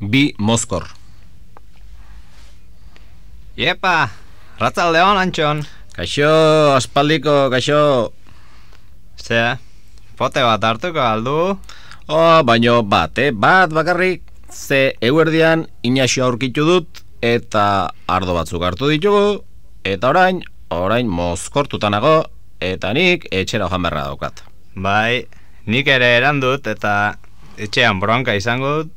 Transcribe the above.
bi mozkor. Iepa, ratzalde hon, Antxon. Kaixo, aspaldiko, kaixo. Ze, pote bat hartuko aldu? Oh, baino bat, eh? bat bakarrik. Ze, euerdian inaxio aurkitu dut, eta ardo batzuk hartu ditugu, eta orain, orain mozkortuta nago, eta nik etxera joan berra daukat. Bai, nik ere eran dut, eta etxean bronka izango dut,